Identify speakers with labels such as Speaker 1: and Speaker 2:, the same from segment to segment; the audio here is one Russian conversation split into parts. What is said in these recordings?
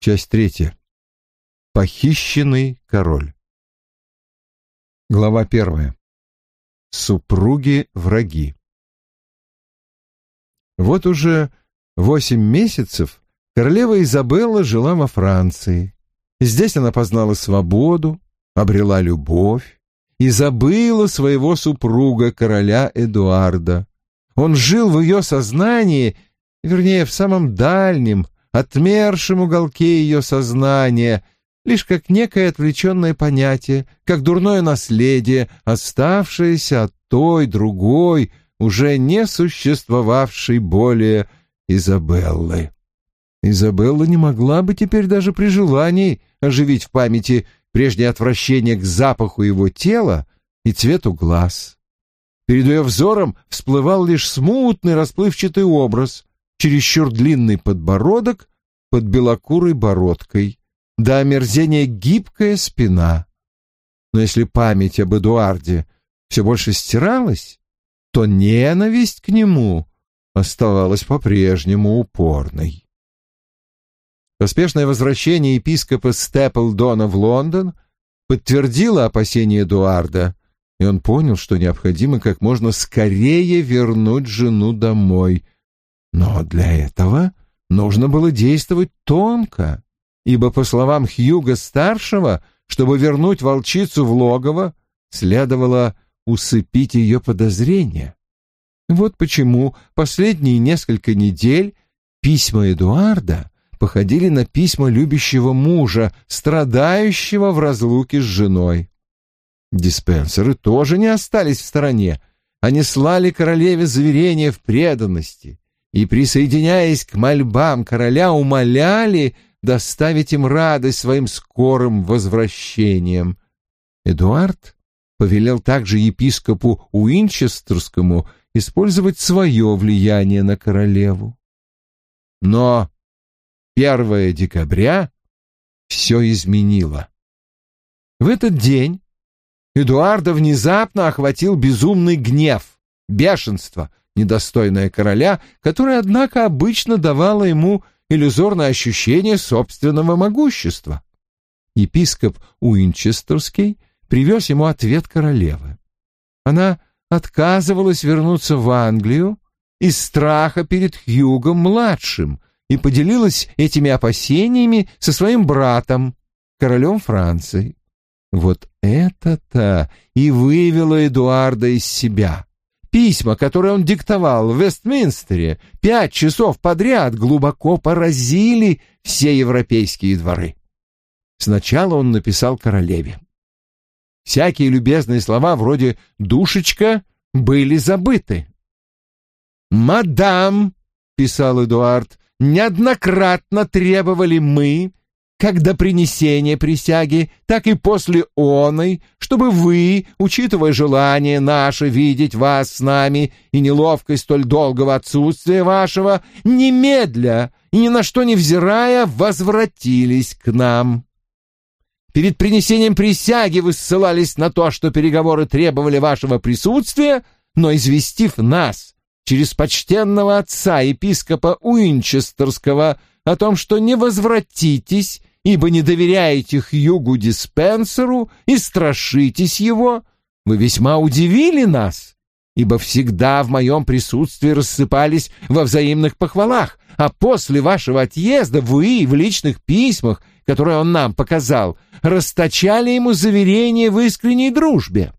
Speaker 1: Часть третья. Похищенный король. Глава первая. Супруги-враги. Вот уже восемь месяцев королева Изабелла жила во Франции. Здесь она познала свободу, обрела любовь и забыла своего супруга, короля Эдуарда. Он жил в ее сознании, вернее, в самом дальнем, отмершем уголке ее сознания, лишь как некое отвлеченное понятие, как дурное наследие, оставшееся от той, другой, уже не существовавшей более Изабеллы. Изабелла не могла бы теперь даже при желании оживить в памяти прежнее отвращение к запаху его тела и цвету глаз. Перед ее взором всплывал лишь смутный расплывчатый образ, чересчур длинный подбородок под белокурой бородкой, до омерзения гибкая спина. Но если память об Эдуарде все больше стиралась, то ненависть к нему оставалась по-прежнему упорной. Поспешное возвращение епископа Степлдона в Лондон подтвердило опасения Эдуарда, и он понял, что необходимо как можно скорее вернуть жену домой. Но для этого нужно было действовать тонко, ибо, по словам Хьюга-старшего, чтобы вернуть волчицу в логово, следовало усыпить ее подозрения. Вот почему последние несколько недель письма Эдуарда походили на письма любящего мужа, страдающего в разлуке с женой. Диспенсеры тоже не остались в стороне. Они слали королеве заверения в преданности и, присоединяясь к мольбам короля, умоляли доставить им радость своим скорым возвращением. Эдуард повелел также епископу Уинчестерскому использовать свое влияние на королеву. Но 1 декабря все изменило. В этот день Эдуарда внезапно охватил безумный гнев, бешенство, недостойное короля, которое, однако, обычно давало ему иллюзорное ощущение собственного могущества. Епископ Уинчестерский привез ему ответ королевы. Она отказывалась вернуться в Англию из страха перед Хьюгом-младшим и поделилась этими опасениями со своим братом, королем Франции. Вот это-то и вывело Эдуарда из себя. Письма, которые он диктовал в Вестминстере пять часов подряд, глубоко поразили все европейские дворы. Сначала он написал королеве. Всякие любезные слова вроде «душечка» были забыты. «Мадам», — писал Эдуард, — «неоднократно требовали мы, как до принесения присяги, так и после оной, чтобы вы, учитывая желание наше видеть вас с нами и неловкость столь долгого отсутствия вашего, немедля и ни на что не взирая, возвратились к нам». Перед принесением присяги вы ссылались на то, что переговоры требовали вашего присутствия, но известив нас через почтенного отца епископа Уинчестерского о том, что не возвратитесь, ибо не доверяете Хьюгу Диспенсеру и страшитесь его, вы весьма удивили нас, ибо всегда в моем присутствии рассыпались во взаимных похвалах, а после вашего отъезда вы в личных письмах которое он нам показал, расточали ему заверение в искренней дружбе.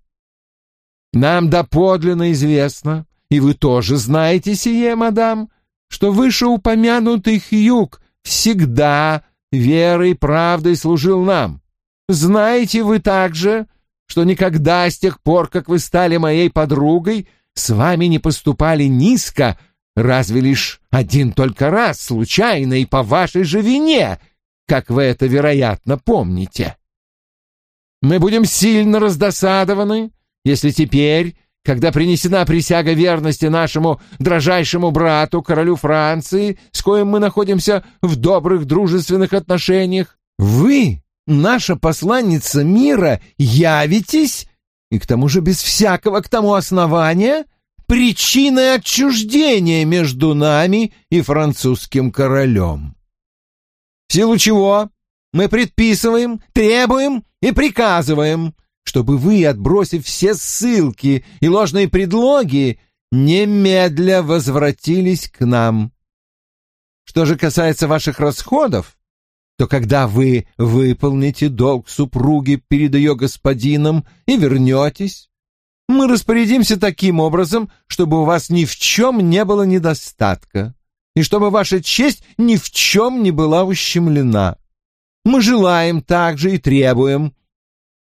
Speaker 1: Нам доподлинно известно, и вы тоже знаете сие, мадам, что вышеупомянутый Хьюг всегда верой и правдой служил нам. Знаете вы также, что никогда с тех пор, как вы стали моей подругой, с вами не поступали низко, разве лишь один только раз, случайно и по вашей же вине, как вы это, вероятно, помните. Мы будем сильно раздосадованы, если теперь, когда принесена присяга верности нашему дрожайшему брату, королю Франции, с коим мы находимся в добрых дружественных отношениях, вы, наша посланница мира, явитесь, и к тому же без всякого к тому основания, причиной отчуждения между нами и французским королем. в силу чего мы предписываем, требуем и приказываем, чтобы вы, отбросив все ссылки и ложные предлоги, немедля возвратились к нам. Что же касается ваших расходов, то когда вы выполните долг супруги перед ее господином и вернетесь, мы распорядимся таким образом, чтобы у вас ни в чем не было недостатка, и чтобы ваша честь ни в чем не была ущемлена. Мы желаем также и требуем,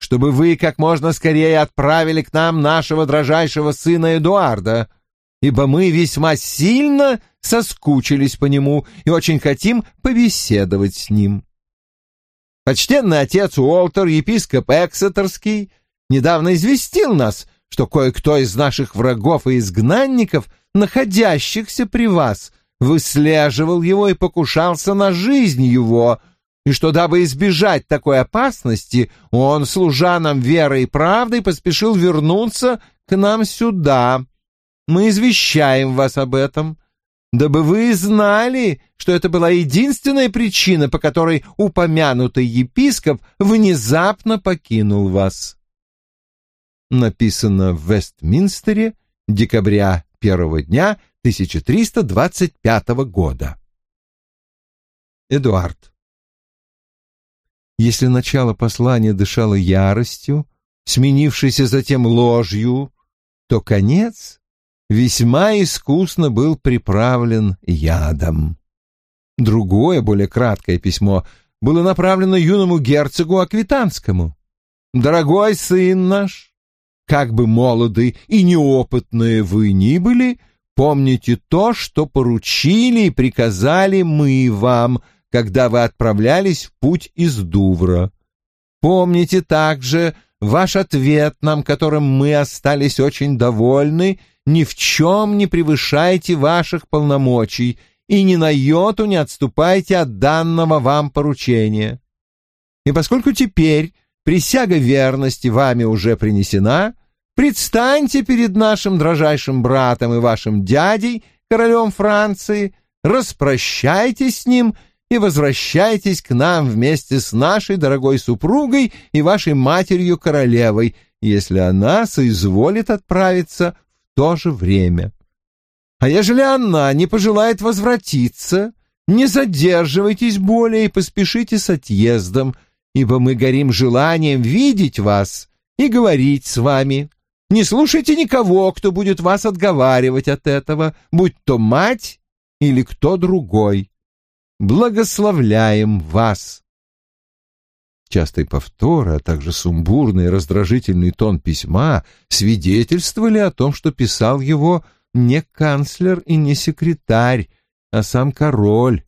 Speaker 1: чтобы вы как можно скорее отправили к нам нашего дрожайшего сына Эдуарда, ибо мы весьма сильно соскучились по нему и очень хотим побеседовать с ним. Почтенный отец Уолтер, епископ Эксетерский, недавно известил нас, что кое-кто из наших врагов и изгнанников, находящихся при вас, выслеживал его и покушался на жизнь его, и что, дабы избежать такой опасности, он, служа нам верой и правдой, поспешил вернуться к нам сюда. Мы извещаем вас об этом, дабы вы знали, что это была единственная причина, по которой упомянутый епископ внезапно покинул вас. Написано в Вестминстере декабря первого дня 1325 года. Эдуард. Если начало послания дышало яростью, сменившейся затем ложью, то конец весьма искусно был приправлен ядом. Другое, более краткое письмо было направлено юному герцогу Аквитанскому. «Дорогой сын наш, как бы молоды и неопытные вы ни были, помните то, что поручили и приказали мы вам, когда вы отправлялись в путь из Дувра. Помните также ваш ответ нам, которым мы остались очень довольны, ни в чем не превышайте ваших полномочий и ни на йоту не отступайте от данного вам поручения. И поскольку теперь присяга верности вами уже принесена, предстаньте перед нашим дрожайшим братом и вашим дядей, королем Франции, распрощайтесь с ним и возвращайтесь к нам вместе с нашей дорогой супругой и вашей матерью-королевой, если она соизволит отправиться в то же время. А ежели она не пожелает возвратиться, не задерживайтесь более и поспешите с отъездом, ибо мы горим желанием видеть вас и говорить с вами. Не слушайте никого, кто будет вас отговаривать от этого, будь то мать или кто другой благословляем вас. Частые повторы, а также сумбурный и раздражительный тон письма свидетельствовали о том, что писал его не канцлер и не секретарь, а сам король.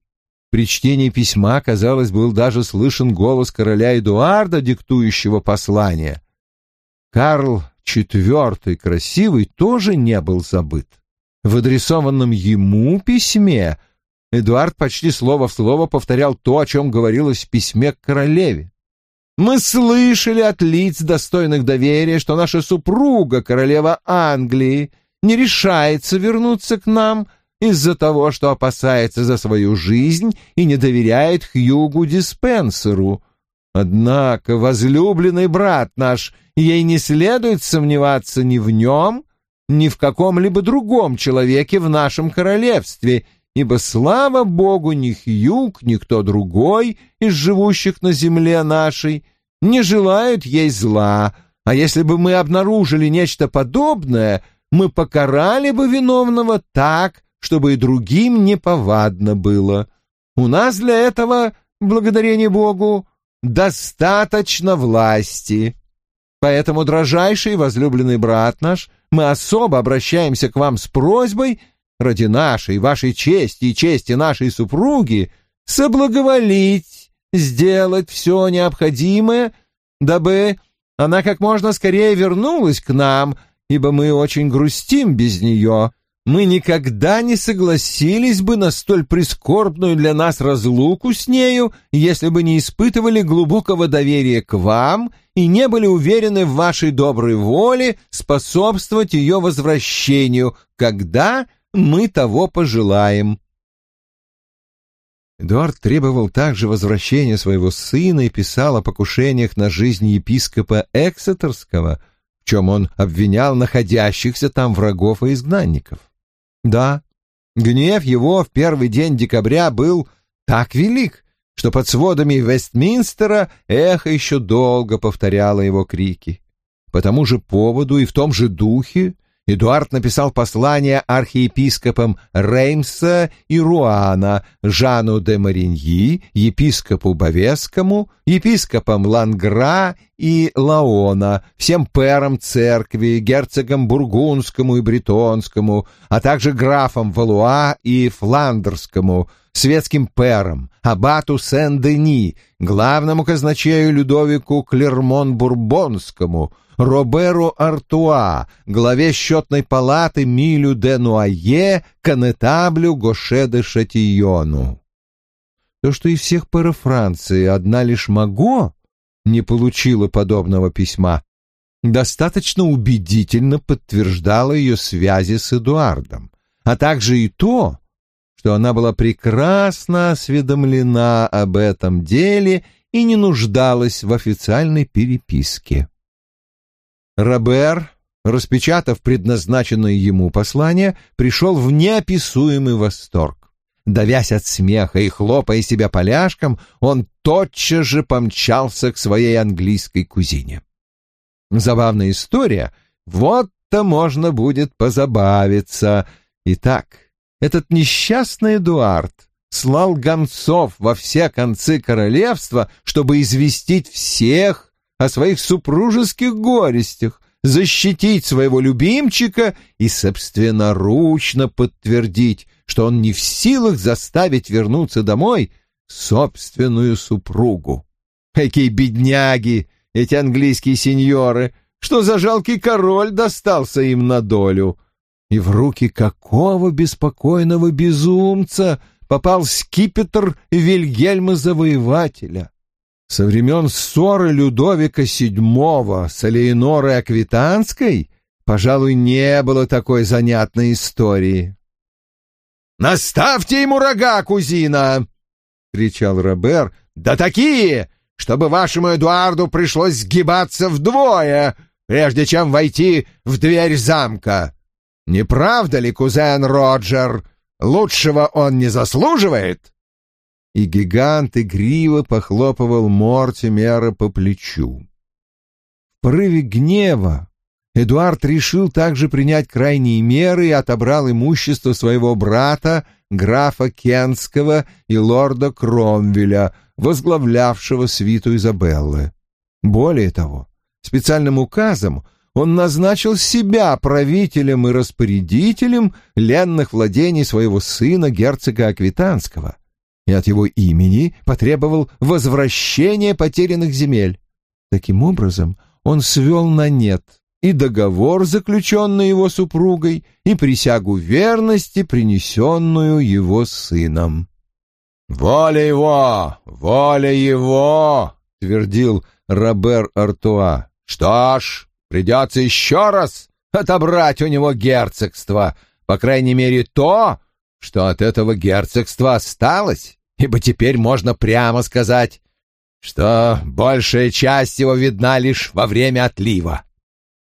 Speaker 1: При чтении письма, казалось, был даже слышен голос короля Эдуарда, диктующего послание. Карл IV Красивый тоже не был забыт. В адресованном ему письме — Эдуард почти слово в слово повторял то, о чем говорилось в письме к королеве. «Мы слышали от лиц, достойных доверия, что наша супруга, королева Англии, не решается вернуться к нам из-за того, что опасается за свою жизнь и не доверяет Хьюгу Диспенсеру. Однако возлюбленный брат наш, ей не следует сомневаться ни в нем, ни в каком-либо другом человеке в нашем королевстве, ибо, слава Богу, ни Хьюг, ни кто другой из живущих на земле нашей не желают ей зла, а если бы мы обнаружили нечто подобное, мы покарали бы виновного так, чтобы и другим неповадно было. У нас для этого, благодарение Богу, достаточно власти. Поэтому, дрожайший возлюбленный брат наш, мы особо обращаемся к вам с просьбой — ради нашей, вашей чести и чести нашей супруги, соблаговолить, сделать все необходимое, дабы она как можно скорее вернулась к нам, ибо мы очень грустим без нее. Мы никогда не согласились бы на столь прискорбную для нас разлуку с нею, если бы не испытывали глубокого доверия к вам и не были уверены в вашей доброй воле способствовать ее возвращению, когда мы того пожелаем. Эдуард требовал также возвращения своего сына и писал о покушениях на жизнь епископа Эксетерского, в чем он обвинял находящихся там врагов и изгнанников. Да, гнев его в первый день декабря был так велик, что под сводами Вестминстера эхо еще долго повторяло его крики. По тому же поводу и в том же духе Эдуард написал послание архиепископам Реймса и Руана, Жану де Мариньи, епископу Бавескому, епископам Лангра и Лаона, всем пэрам церкви, герцогам Бургундскому и Бретонскому, а также графам Валуа и Фландерскому, светским пэрам, аббату Сен-Дени, главному казначею Людовику Клермон-Бурбонскому, Роберу Артуа, главе счетной палаты Милю де Нуае, конетаблю Гоше де Шатийону. То, что из всех пэров Франции одна лишь Маго не получила подобного письма, достаточно убедительно подтверждало ее связи с Эдуардом, а также и то, что она была прекрасно осведомлена об этом деле и не нуждалась в официальной переписке. Робер, распечатав предназначенное ему послание, пришел в неописуемый восторг. Давясь от смеха и хлопая себя поляшком, он тотчас же помчался к своей английской кузине. Забавная история. Вот-то можно будет позабавиться. Итак, этот несчастный Эдуард слал гонцов во все концы королевства, чтобы известить всех о своих супружеских горестях, защитить своего любимчика и собственноручно подтвердить, что он не в силах заставить вернуться домой собственную супругу. Какие бедняги эти английские сеньоры! Что за жалкий король достался им на долю? И в руки какого беспокойного безумца попал скипетр Вильгельма Завоевателя? Со времен ссоры Людовика VII с Алейнорой Аквитанской, пожалуй, не было такой занятной истории. «Наставьте ему рога, кузина!» — кричал Робер. «Да такие, чтобы вашему Эдуарду пришлось сгибаться вдвое, прежде чем войти в дверь замка. Не правда ли, кузен Роджер, лучшего он не заслуживает?» и гигант игриво похлопывал Мортимера по плечу. В порыве гнева Эдуард решил также принять крайние меры и отобрал имущество своего брата, графа Кенского и лорда Кромвеля, возглавлявшего свиту Изабеллы. Более того, специальным указом он назначил себя правителем и распорядителем ленных владений своего сына, герцога Аквитанского — и от его имени потребовал возвращения потерянных земель. Таким образом, он свел на нет и договор, заключенный его супругой, и присягу верности, принесенную его сыном. «Воля его! Воля его!» — твердил Робер Артуа. «Что ж, придется еще раз отобрать у него герцогство, по крайней мере то, что от этого герцогства осталось, ибо теперь можно прямо сказать, что большая часть его видна лишь во время отлива.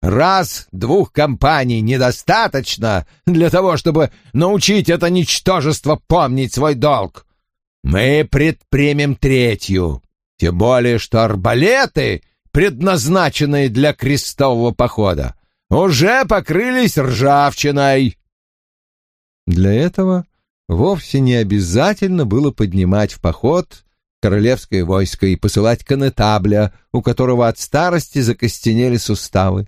Speaker 1: Раз двух компаний недостаточно для того, чтобы научить это ничтожество помнить свой долг. Мы предпримем третью, тем более что арбалеты, предназначенные для крестового похода, уже покрылись ржавчиной. Для этого вовсе не обязательно было поднимать в поход королевское войско и посылать конетабля, у которого от старости закостенели суставы.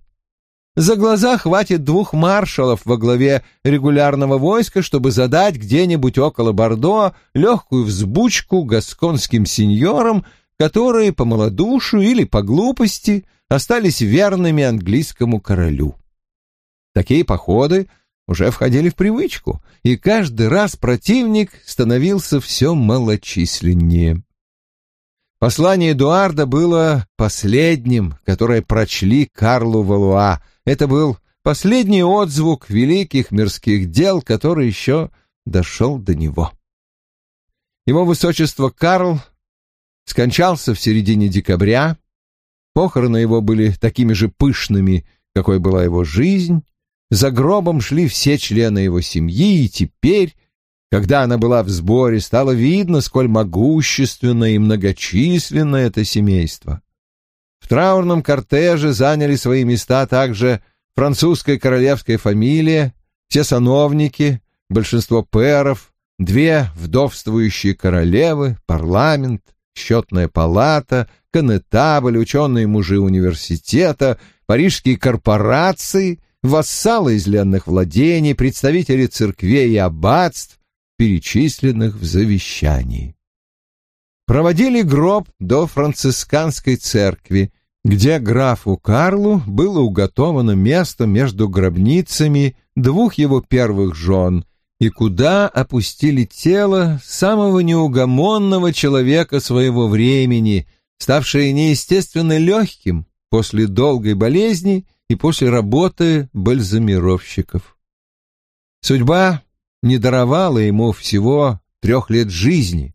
Speaker 1: За глаза хватит двух маршалов во главе регулярного войска, чтобы задать где-нибудь около Бордо легкую взбучку гасконским сеньорам, которые по малодушию или по глупости остались верными английскому королю. Такие походы уже входили в привычку, и каждый раз противник становился все малочисленнее. Послание Эдуарда было последним, которое прочли Карлу Валуа. Это был последний отзвук великих мирских дел, который еще дошел до него. Его высочество Карл скончался в середине декабря. Похороны его были такими же пышными, какой была его жизнь. За гробом шли все члены его семьи, и теперь, когда она была в сборе, стало видно, сколь могущественно и многочисленно это семейство. Траурном кортеже заняли свои места также французская королевская фамилия, все сановники, большинство пэров, две вдовствующие королевы, парламент, счетная палата, конетабль, ученые мужи университета, парижские корпорации, вассалы из ленных владений, представители церквей и аббатств, перечисленных в завещании. Проводили гроб до францисканской церкви, где графу Карлу было уготовано место между гробницами двух его первых жен и куда опустили тело самого неугомонного человека своего времени, ставшее неестественно легким после долгой болезни и после работы бальзамировщиков. Судьба не даровала ему всего трех лет жизни.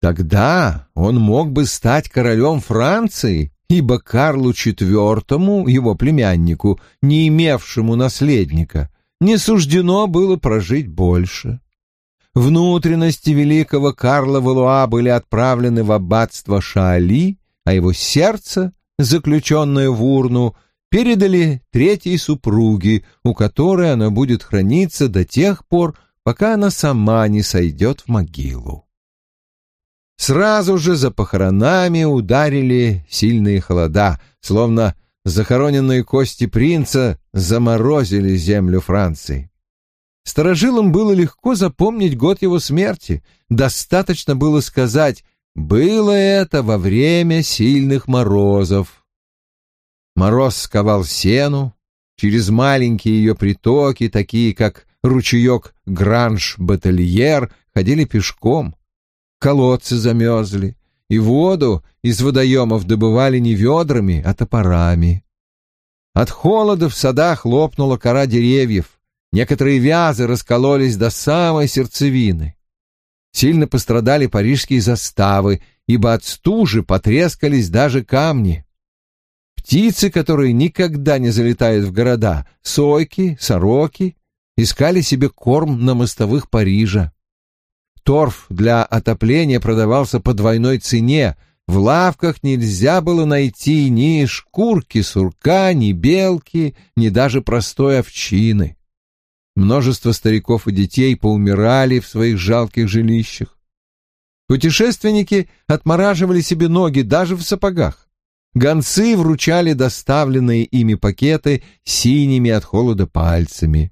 Speaker 1: Тогда он мог бы стать королем Франции, ибо Карлу IV, его племяннику, не имевшему наследника, не суждено было прожить больше. Внутренности великого Карла Валуа были отправлены в аббатство Шаали, а его сердце, заключенное в урну, передали третьей супруге, у которой она будет храниться до тех пор, пока она сама не сойдет в могилу. Сразу же за похоронами ударили сильные холода, словно захороненные кости принца заморозили землю Франции. Старожилам было легко запомнить год его смерти. Достаточно было сказать «было это во время сильных морозов». Мороз сковал сену, через маленькие ее притоки, такие как ручеек Гранж-Батальер, ходили пешком. Колодцы замерзли, и воду из водоемов добывали не ведрами, а топорами. От холода в садах лопнула кора деревьев, некоторые вязы раскололись до самой сердцевины. Сильно пострадали парижские заставы, ибо от стужи потрескались даже камни. Птицы, которые никогда не залетают в города, сойки, сороки, искали себе корм на мостовых Парижа торф для отопления продавался по двойной цене. В лавках нельзя было найти ни шкурки сурка, ни белки, ни даже простой овчины. Множество стариков и детей поумирали в своих жалких жилищах. Путешественники отмораживали себе ноги даже в сапогах. Гонцы вручали доставленные ими пакеты синими от холода пальцами.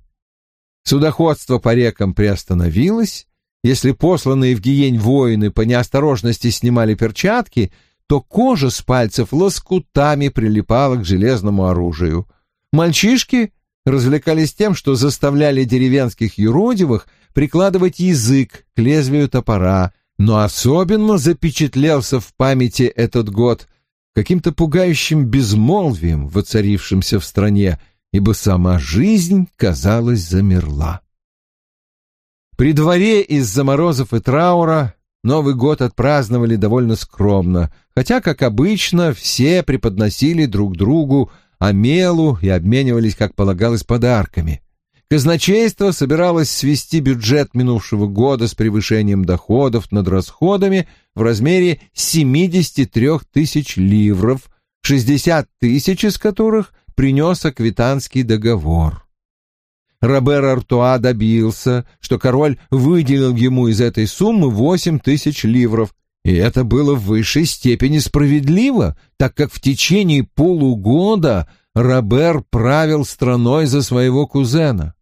Speaker 1: Судоходство по рекам приостановилось, если посланные в Гиень воины по неосторожности снимали перчатки, то кожа с пальцев лоскутами прилипала к железному оружию. Мальчишки развлекались тем, что заставляли деревенских юродивых прикладывать язык к лезвию топора, но особенно запечатлелся в памяти этот год каким-то пугающим безмолвием, воцарившимся в стране, ибо сама жизнь, казалось, замерла. При дворе из-за морозов и траура Новый год отпраздновали довольно скромно, хотя, как обычно, все преподносили друг другу омелу и обменивались, как полагалось, подарками. Казначейство собиралось свести бюджет минувшего года с превышением доходов над расходами в размере 73 тысяч ливров, 60 тысяч из которых принес аквитанский договор. Робер Артуа добился, что король выделил ему из этой суммы восемь тысяч ливров, и это было в высшей степени справедливо, так как в течение полугода Робер правил страной за своего кузена.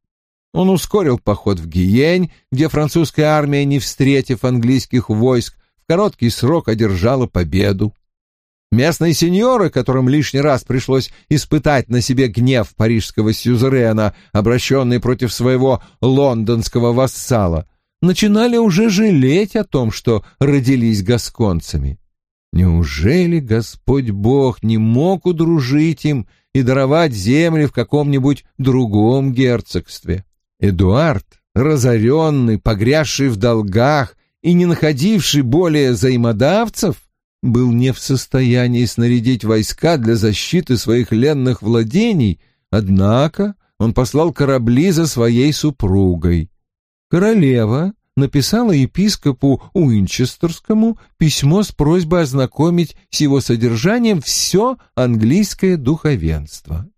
Speaker 1: Он ускорил поход в Гиень, где французская армия, не встретив английских войск, в короткий срок одержала победу. Местные сеньоры, которым лишний раз пришлось испытать на себе гнев парижского сюзерена, обращенный против своего лондонского вассала, начинали уже жалеть о том, что родились гасконцами. Неужели Господь Бог не мог удружить им и даровать земли в каком-нибудь другом герцогстве? Эдуард, разоренный, погрязший в долгах и не находивший более взаимодавцев, был не в состоянии снарядить войска для защиты своих ленных владений, однако он послал корабли за своей супругой. Королева написала епископу Уинчестерскому письмо с просьбой ознакомить с его содержанием все английское духовенство.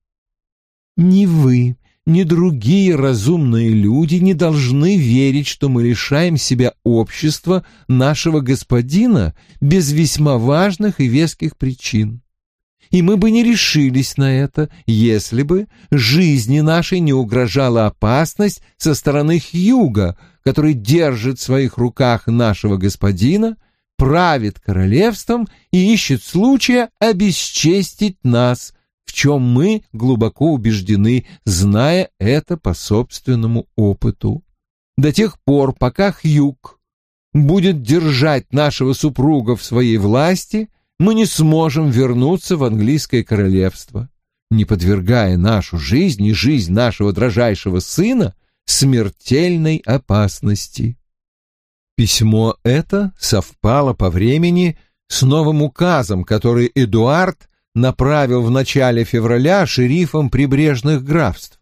Speaker 1: «Ни вы, ни другие разумные люди не должны верить, что мы лишаем себя общества нашего господина без весьма важных и веских причин. И мы бы не решились на это, если бы жизни нашей не угрожала опасность со стороны Хьюга, который держит в своих руках нашего господина, правит королевством и ищет случая обесчестить нас – в чем мы глубоко убеждены, зная это по собственному опыту. До тех пор, пока Хьюг будет держать нашего супруга в своей власти, мы не сможем вернуться в английское королевство, не подвергая нашу жизнь и жизнь нашего дрожайшего сына смертельной опасности. Письмо это совпало по времени с новым указом, который Эдуард направил в начале февраля шерифам прибрежных графств.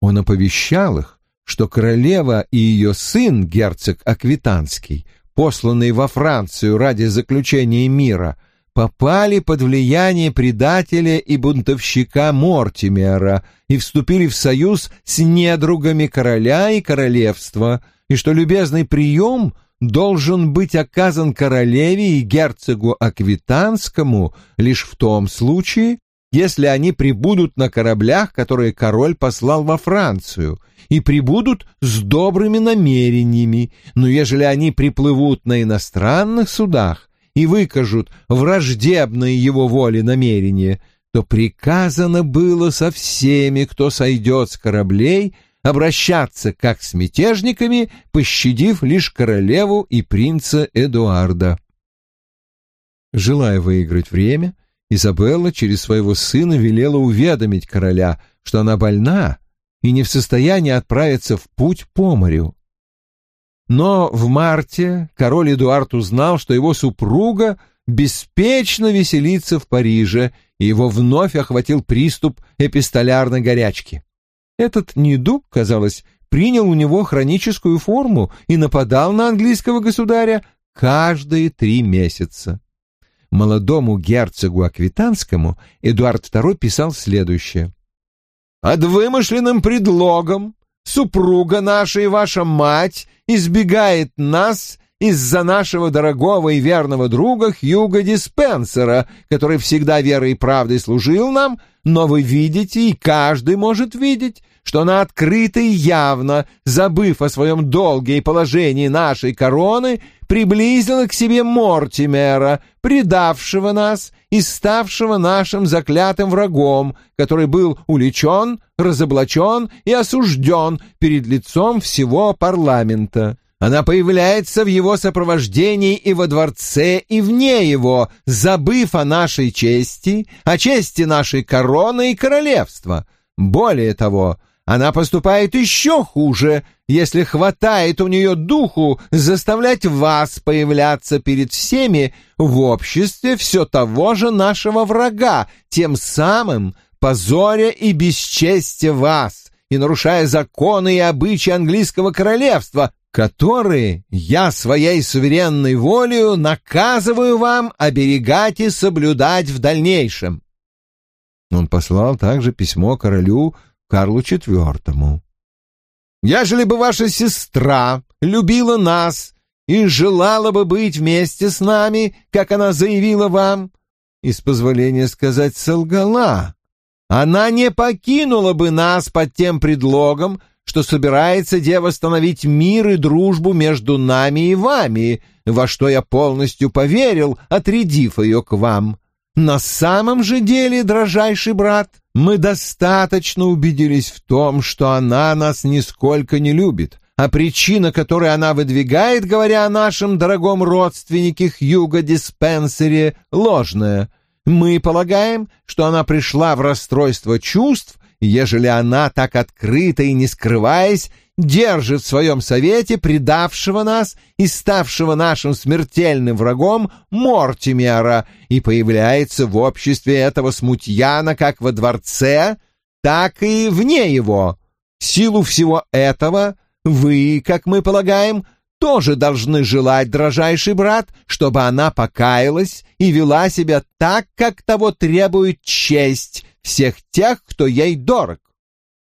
Speaker 1: Он оповещал их, что королева и ее сын, герцог Аквитанский, посланные во Францию ради заключения мира, попали под влияние предателя и бунтовщика Мортимера и вступили в союз с недругами короля и королевства, и что любезный прием — должен быть оказан королеве и герцогу Аквитанскому лишь в том случае, если они прибудут на кораблях, которые король послал во Францию, и прибудут с добрыми намерениями, но ежели они приплывут на иностранных судах и выкажут враждебные его воле намерения, то приказано было со всеми, кто сойдет с кораблей, обращаться как с мятежниками, пощадив лишь королеву и принца Эдуарда. Желая выиграть время, Изабелла через своего сына велела уведомить короля, что она больна и не в состоянии отправиться в путь по морю. Но в марте король Эдуард узнал, что его супруга беспечно веселится в Париже, и его вновь охватил приступ эпистолярной горячки. Этот недуг, казалось, принял у него хроническую форму и нападал на английского государя каждые три месяца. Молодому герцогу Аквитанскому Эдуард II писал следующее. «Под вымышленным предлогом супруга наша и ваша мать избегает нас из-за нашего дорогого и верного друга Хьюга Диспенсера, который всегда верой и правдой служил нам, но вы видите, и каждый может видеть, что она открыто и явно, забыв о своем долге и положении нашей короны, приблизила к себе Мортимера, предавшего нас и ставшего нашим заклятым врагом, который был уличен, разоблачен и осужден перед лицом всего парламента. Она появляется в его сопровождении и во дворце, и вне его, забыв о нашей чести, о чести нашей короны и королевства. Более того, она поступает еще хуже, если хватает у нее духу заставлять вас появляться перед всеми в обществе все того же нашего врага, тем самым позоря и бесчестия вас и нарушая законы и обычаи английского королевства, которые я своей суверенной волею наказываю вам оберегать и соблюдать в дальнейшем. Он послал также письмо королю Карлу IV. «Ежели бы ваша сестра любила нас и желала бы быть вместе с нами, как она заявила вам, из позволения сказать, солгала, она не покинула бы нас под тем предлогом, что собирается де восстановить мир и дружбу между нами и вами, во что я полностью поверил, отрядив ее к вам. На самом же деле, дрожайший брат, мы достаточно убедились в том, что она нас нисколько не любит, а причина, которую она выдвигает, говоря о нашем дорогом родственнике Хьюго Диспенсере, ложная. Мы полагаем, что она пришла в расстройство чувств ежели она так открыто и не скрываясь держит в своем совете предавшего нас и ставшего нашим смертельным врагом Мортимера и появляется в обществе этого смутьяна как во дворце, так и вне его. В силу всего этого вы, как мы полагаем, тоже должны желать, дрожайший брат, чтобы она покаялась и вела себя так, как того требует честь всех тех, кто ей дорог.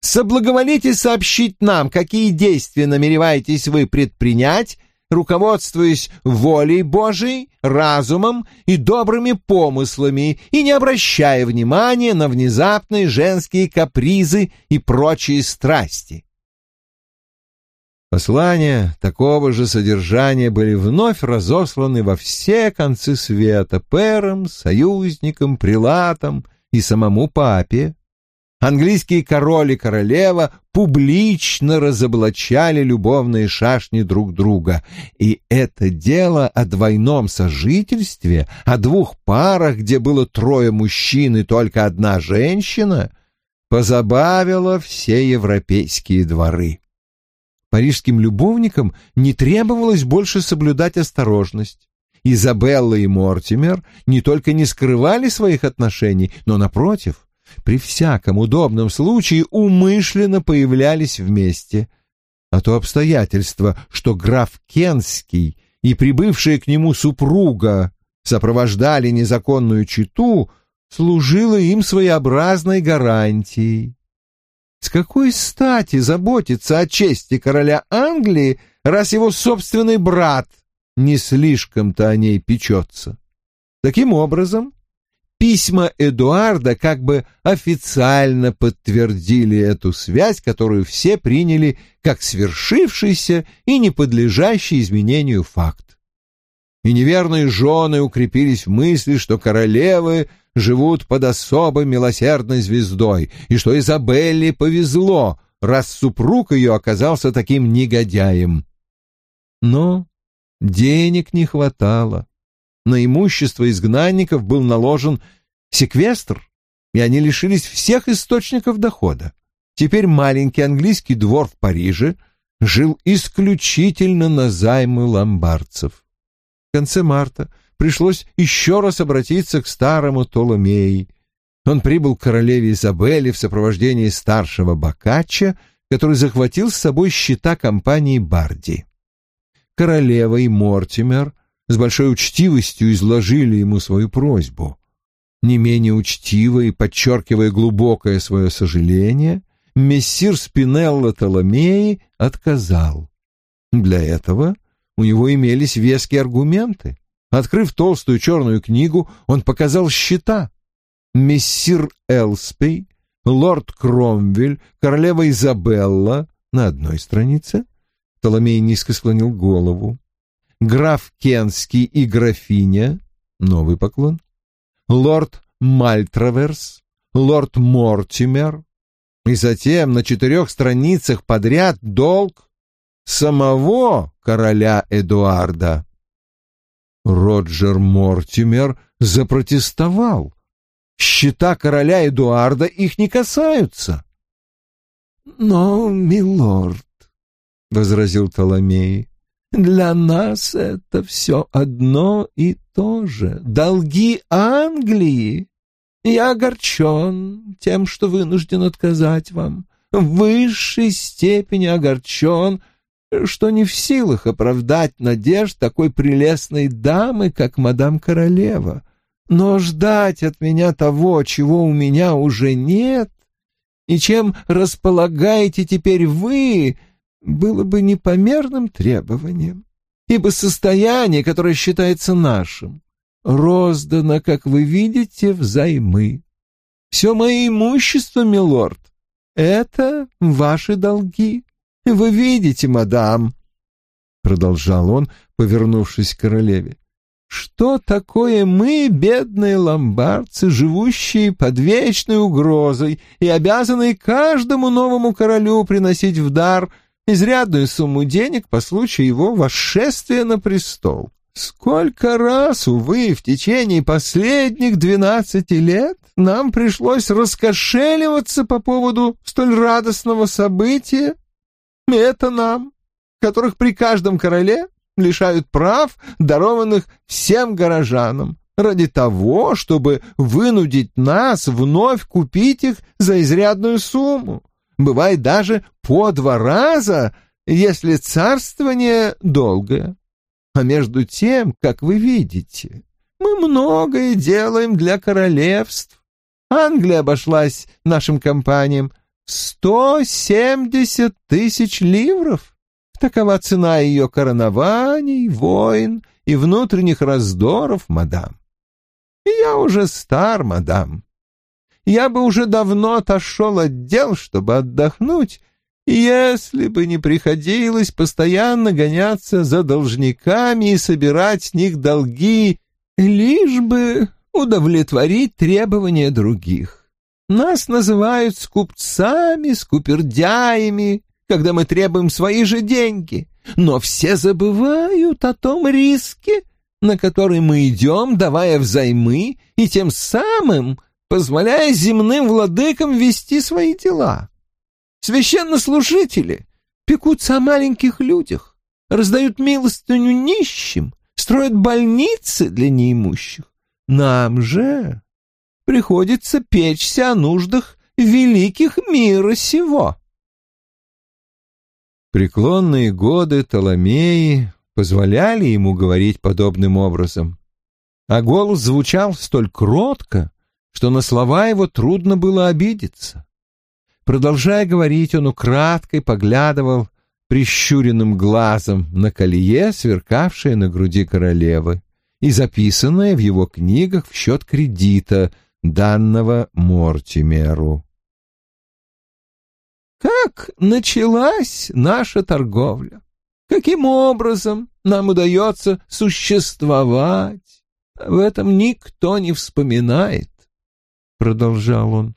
Speaker 1: Соблаговолите сообщить нам, какие действия намереваетесь вы предпринять, руководствуясь волей Божией, разумом и добрыми помыслами, и не обращая внимания на внезапные женские капризы и прочие страсти. Послания такого же содержания были вновь разосланы во все концы света перам, союзникам, прилатам и самому папе. Английские король и королева публично разоблачали любовные шашни друг друга, и это дело о двойном сожительстве, о двух парах, где было трое мужчин и только одна женщина, позабавило все европейские дворы. Парижским любовникам не требовалось больше соблюдать осторожность. Изабелла и Мортимер не только не скрывали своих отношений, но, напротив, при всяком удобном случае умышленно появлялись вместе. А то обстоятельство, что граф Кенский и прибывшая к нему супруга сопровождали незаконную читу, служило им своеобразной гарантией. С какой стати заботиться о чести короля Англии, раз его собственный брат не слишком-то о ней печется? Таким образом, письма Эдуарда как бы официально подтвердили эту связь, которую все приняли как свершившийся и не подлежащий изменению факт. И неверные жены укрепились в мысли, что королевы живут под особо милосердной звездой, и что Изабелле повезло, раз супруг ее оказался таким негодяем. Но денег не хватало. На имущество изгнанников был наложен секвестр, и они лишились всех источников дохода. Теперь маленький английский двор в Париже жил исключительно на займы ломбардцев. В конце марта пришлось еще раз обратиться к старому Толомеи. Он прибыл к королеве Изабелле в сопровождении старшего Бокачча, который захватил с собой счета компании Барди. Королева и Мортимер с большой учтивостью изложили ему свою просьбу. Не менее учтиво и подчеркивая глубокое свое сожаление, мессир Спинелло Толомеи отказал. Для этого у него имелись веские аргументы. Открыв толстую черную книгу, он показал счета. Мессир Элспей, лорд Кромвель, королева Изабелла на одной странице. Толомей низко склонил голову. Граф Кенский и графиня, новый поклон. Лорд Мальтраверс, лорд Мортимер. И затем на четырех страницах подряд долг самого короля Эдуарда. Роджер Мортимер запротестовал. Счета короля Эдуарда их не касаются. «Но, милорд», — возразил Толомей, — «для нас это все одно и то же. Долги Англии. Я огорчен тем, что вынужден отказать вам. В высшей степени огорчен, что не в силах оправдать надежд такой прелестной дамы, как мадам королева. Но ждать от меня того, чего у меня уже нет, и чем располагаете теперь вы, было бы непомерным требованием, ибо состояние, которое считается нашим, роздано, как вы видите, взаймы. Все мое имущество, милорд, это ваши долги. Вы видите, мадам, — продолжал он, повернувшись к королеве, — что такое мы, бедные ломбардцы, живущие под вечной угрозой и обязанные каждому новому королю приносить в дар изрядную сумму денег по случаю его восшествия на престол. Сколько раз, увы, в течение последних двенадцати лет нам пришлось раскошеливаться по поводу столь радостного события, Это нам, которых при каждом короле лишают прав, дарованных всем горожанам, ради того, чтобы вынудить нас вновь купить их за изрядную сумму. Бывает даже по два раза, если царствование долгое. А между тем, как вы видите, мы многое делаем для королевств. Англия обошлась нашим компаниям сто семьдесят тысяч ливров. Такова цена ее коронований, войн и внутренних раздоров, мадам. Я уже стар, мадам. Я бы уже давно отошел от дел, чтобы отдохнуть, если бы не приходилось постоянно гоняться за должниками и собирать с них долги, лишь бы удовлетворить требования других. Нас называют скупцами, скупердяями, когда мы требуем свои же деньги, но все забывают о том риске, на который мы идем, давая взаймы и тем самым позволяя земным владыкам вести свои дела. Священнослужители пекутся о маленьких людях, раздают милостыню нищим, строят больницы для неимущих. Нам же приходится печься о нуждах великих мира сего. Преклонные годы Толомеи позволяли ему говорить подобным образом, а голос звучал столь кротко, что на слова его трудно было обидеться. Продолжая говорить, он украдкой поглядывал прищуренным глазом на колье, сверкавшее на груди королевы, и записанное в его книгах в счет кредита, данного Мортимеру. Как началась наша торговля? Каким образом нам удается существовать? В этом никто не вспоминает, — продолжал он.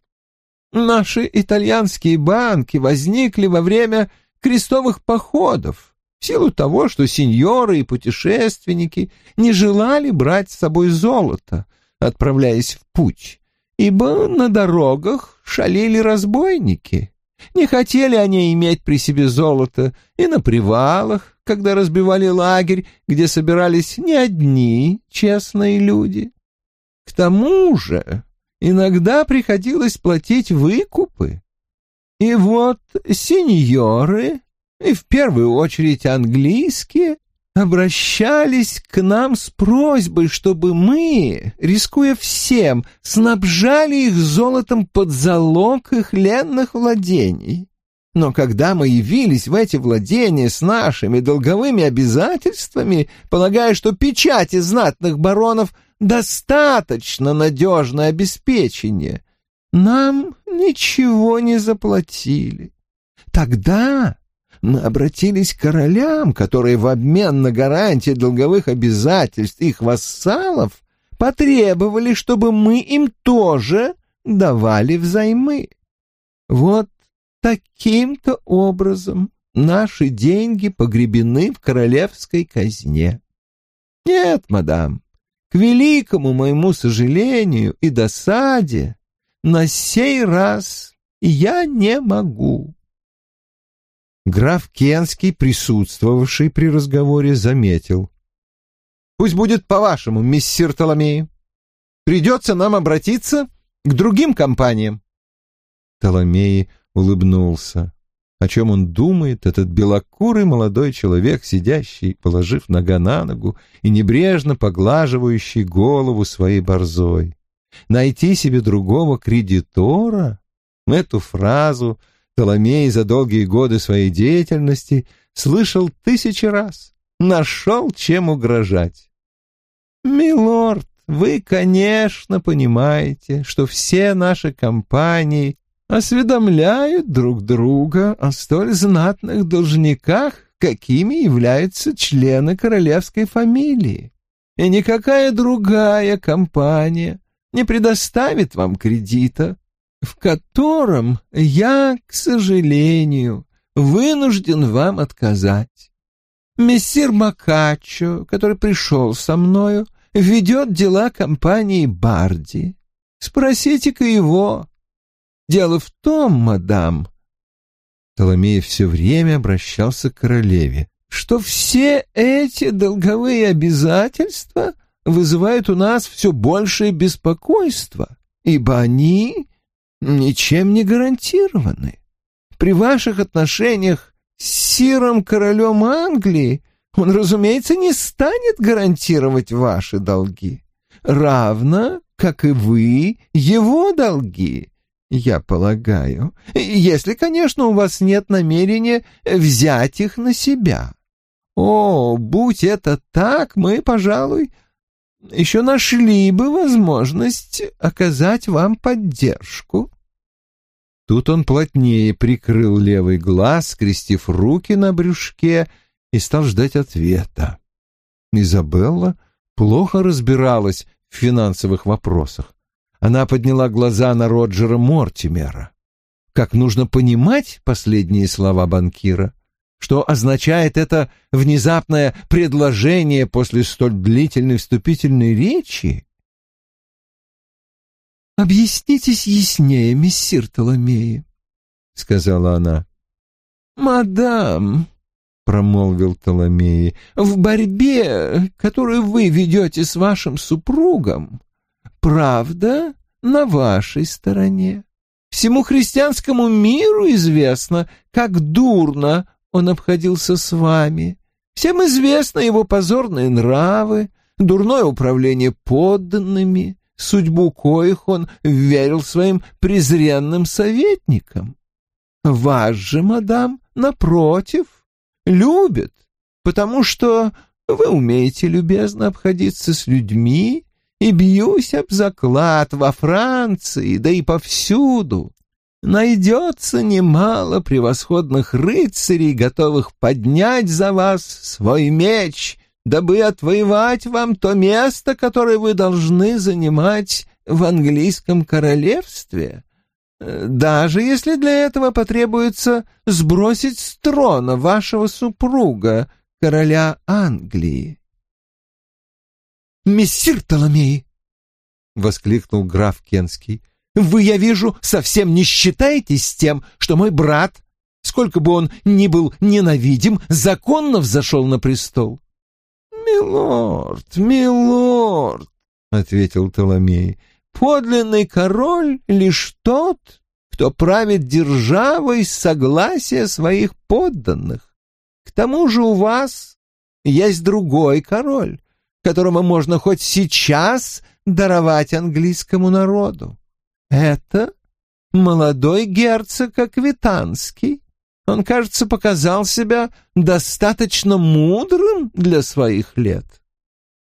Speaker 1: Наши итальянские банки возникли во время крестовых походов, в силу того, что сеньоры и путешественники не желали брать с собой золото, отправляясь в путь, ибо на дорогах шалили разбойники. Не хотели они иметь при себе золото и на привалах, когда разбивали лагерь, где собирались не одни честные люди. К тому же иногда приходилось платить выкупы. И вот сеньоры, и в первую очередь английские, обращались к нам с просьбой, чтобы мы, рискуя всем, снабжали их золотом под залог их ленных владений. Но когда мы явились в эти владения с нашими долговыми обязательствами, полагая, что печати знатных баронов достаточно надежное обеспечение, нам ничего не заплатили. Тогда мы обратились к королям, которые в обмен на гарантии долговых обязательств их вассалов потребовали, чтобы мы им тоже давали взаймы. Вот таким-то образом наши деньги погребены в королевской казне. Нет, мадам, к великому моему сожалению и досаде, на сей раз я не могу. Граф Кенский, присутствовавший при разговоре, заметил. «Пусть будет по-вашему, миссир Толомей. Придется нам обратиться к другим компаниям». Толомей улыбнулся. О чем он думает, этот белокурый молодой человек, сидящий, положив нога на ногу и небрежно поглаживающий голову своей борзой. Найти себе другого кредитора? Эту фразу Толомей за долгие годы своей деятельности слышал тысячи раз. Нашел, чем угрожать. «Милорд, вы, конечно, понимаете, что все наши компании осведомляют друг друга о столь знатных должниках, какими являются члены королевской фамилии. И никакая другая компания не предоставит вам кредита, в котором я, к сожалению, вынужден вам отказать. Мессир Макачо, который пришел со мною, ведет дела компании Барди. Спросите-ка его. Дело в том, мадам, Толомей все время обращался к королеве. «Что все эти долговые обязательства вызывают у нас все большее беспокойство, ибо они ничем не гарантированы. При ваших отношениях с сиром королем Англии он, разумеется, не станет гарантировать ваши долги, равно как и вы его долги, я полагаю, если, конечно, у вас нет намерения взять их на себя. О, будь это так, мы, пожалуй, еще нашли бы возможность оказать вам поддержку. Тут он плотнее прикрыл левый глаз, скрестив руки на брюшке, и стал ждать ответа. Изабелла плохо разбиралась в финансовых вопросах. Она подняла глаза на Роджера Мортимера. Как нужно понимать последние слова банкира? Что означает это внезапное предложение после столь длительной вступительной речи? «Объяснитесь яснее, мессир Толомеи», — сказала она. «Мадам», — промолвил Толомеи, — «в борьбе, которую вы ведете с вашим супругом, правда на вашей стороне. Всему христианскому миру известно, как дурно он обходился с вами. Всем известны его позорные нравы, дурное управление подданными, судьбу коих он верил своим презренным советникам. Вас же, мадам, напротив, любит, потому что вы умеете любезно обходиться с людьми, и бьюсь об заклад во Франции, да и повсюду. Найдется немало превосходных рыцарей, готовых поднять за вас свой меч, дабы отвоевать вам то место, которое вы должны занимать в английском королевстве, даже если для этого потребуется сбросить с трона вашего супруга, короля Англии. «Мессир Толомей!» — воскликнул граф Кенский. «Вы, я вижу, совсем не считаетесь с тем, что мой брат, сколько бы он ни был ненавидим, законно взошел на престол». «Милорд, милорд!» — ответил Толомей. «Подлинный король лишь тот, кто правит державой с согласия своих подданных. К тому же у вас есть другой король, которому можно хоть сейчас даровать английскому народу. Это молодой герцог Аквитанский. Он, кажется, показал себя достаточно мудрым для своих лет.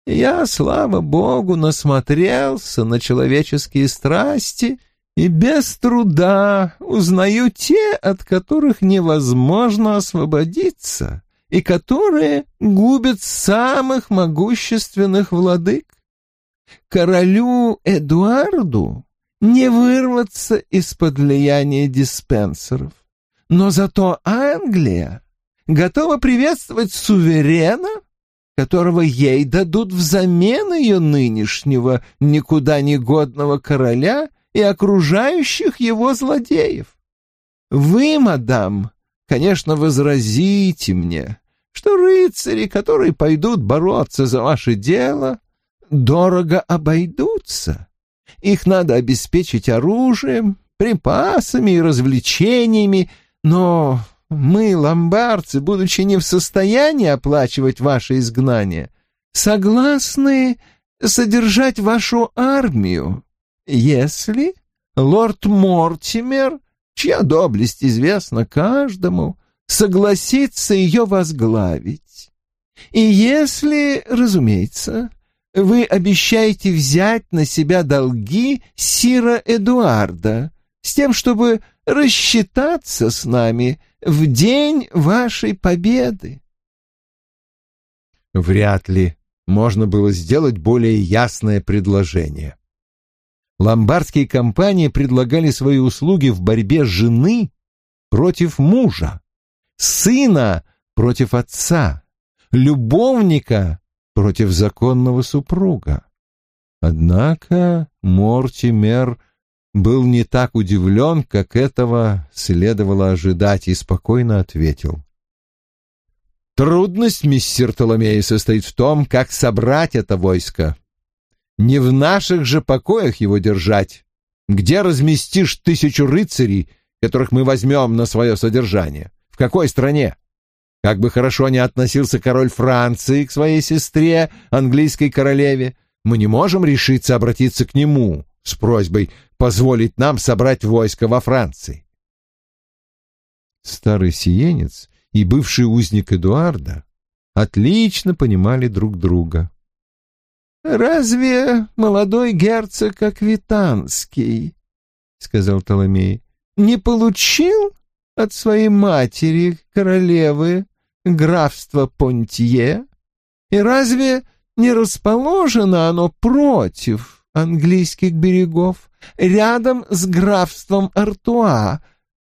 Speaker 1: Я, слава богу, насмотрелся на человеческие страсти и без труда узнаю те, от которых невозможно освободиться и которые губят самых могущественных владык. Королю Эдуарду не вырваться из-под влияния диспенсеров, но зато Англия готова приветствовать суверена, которого ей дадут взамен ее нынешнего никуда не годного короля и окружающих его злодеев. Вы, мадам, конечно, возразите мне, что рыцари, которые пойдут бороться за ваше дело, дорого обойдутся. Их надо обеспечить оружием, припасами и развлечениями, но мы, ломбардцы, будучи не в состоянии оплачивать ваше изгнание, согласны содержать вашу армию, если лорд Мортимер, чья доблесть известна каждому, согласится ее возглавить. И если, разумеется, вы обещаете взять на себя долги Сира Эдуарда с тем, чтобы рассчитаться с нами в день вашей победы. Вряд ли можно было сделать более ясное предложение. Ломбардские компании предлагали свои услуги в борьбе жены против мужа сына против отца, любовника против законного супруга. Однако Мортимер был не так удивлен, как этого следовало ожидать, и спокойно ответил. «Трудность, мистер Толомей, состоит в том, как собрать это войско. Не в наших же покоях его держать. Где разместишь тысячу рыцарей, которых мы возьмем на свое содержание? Какой стране? Как бы хорошо ни относился король Франции к своей сестре, английской королеве, мы не можем решиться обратиться к нему с просьбой позволить нам собрать войско во Франции. Старый сиенец и бывший узник Эдуарда отлично понимали друг друга.
Speaker 2: «Разве молодой герцог Аквитанский, — сказал Толомей, — не получил от своей матери, королевы, графство Понтье? И разве не расположено оно против английских берегов, рядом с графством Артуа,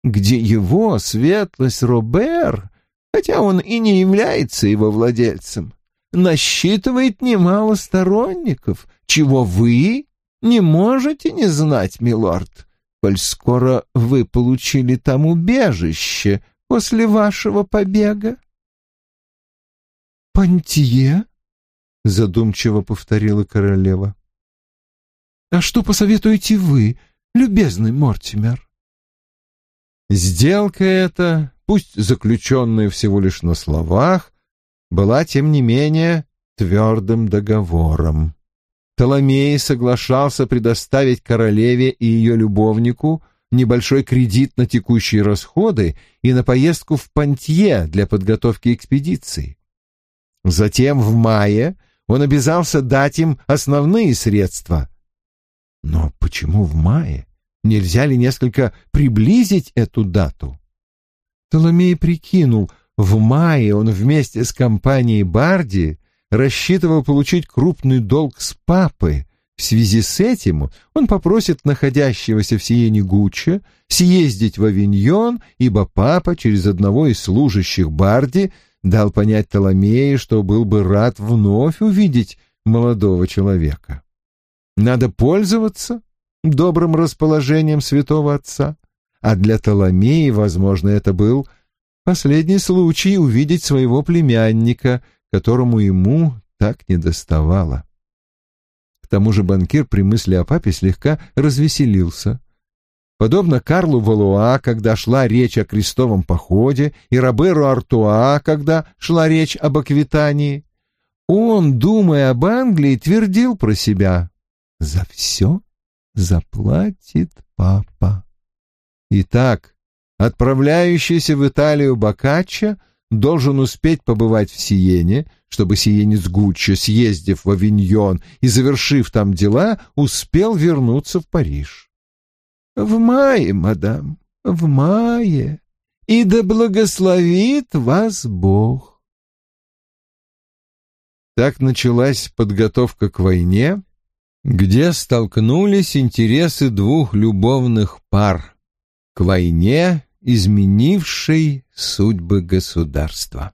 Speaker 2: где его светлость Робер, хотя он и не является его владельцем, насчитывает немало сторонников, чего вы не можете не знать, милорд, коль скоро вы получили там убежище после вашего побега. «Пантье?» — задумчиво повторила королева. «А что посоветуете вы, любезный Мортимер?»
Speaker 1: Сделка эта, пусть заключенная всего лишь на словах, была, тем не менее, твердым договором. Толомей соглашался предоставить королеве и ее любовнику небольшой кредит на текущие расходы и на поездку в Пантье для подготовки экспедиции. Затем в мае он обязался дать им основные средства. Но почему в мае? Нельзя ли несколько приблизить эту дату? Толомей прикинул, в мае он вместе с компанией Барди рассчитывал получить крупный долг с папы. В связи с этим он попросит находящегося в Сиене Гучча съездить в Авиньон, ибо папа через одного из служащих Барди дал понять Толомею, что был бы рад вновь увидеть молодого человека. Надо пользоваться добрым расположением святого отца, а для Толомеи, возможно, это был последний случай увидеть своего племянника, которому ему так недоставало. К тому же банкир при мысли о папе слегка развеселился. Подобно Карлу Валуа, когда шла речь о крестовом походе, и Роберу Артуа, когда шла речь об Аквитании, он, думая об Англии, твердил про себя «За все заплатит папа». Итак, отправляющийся в Италию Бокаччо должен успеть побывать в Сиене, чтобы сиенец Гуччо, съездив в Авиньон и завершив там дела, успел вернуться в Париж. В мае, мадам, в мае. И да благословит вас Бог. Так началась подготовка к войне, где столкнулись интересы двух любовных пар, к войне, изменившей судьбы государства.